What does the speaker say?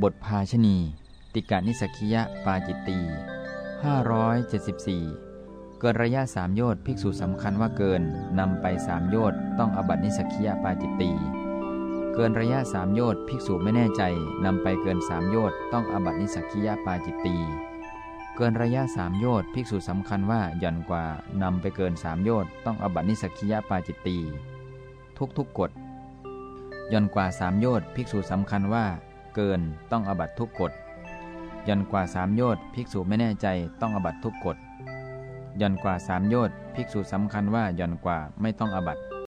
บทภาชนีย์ ติกนิสสัคคิยปาจิตตีย์ 574 เกินระยะสามโยชน์ภิกษุสำคัญว่าเกินนำไปสามโยชน์ต้องอาบัตินิสสัคคิยปาจิตตีย์เกินระยะสามโยชน์ภิกษุไม่แน่ใจนำไปเกินสามโยชน์ต้องอาบัตินิสสัคคิยปาจิตตีย์เกินระยะสามโยชน์ภิกษุสำคัญว่าหย่อนกว่านำไปเกินสามโยชน์ต้องอาบัตินิสสัคคิยปาจิตตีย์ทุกทุกกฎย่อนกว่าสามโยชน์ภิกษุสำคัญว่า เกินต้องอบัตทุกกฎย่อนกว่าสามโยชน์ภิกษุไม่แน่ใจต้องอบัตทุกกฎย่อนกว่าสามโยชน์ภิกษุสำคัญว่าย่อนกว่าไม่ต้องอบัต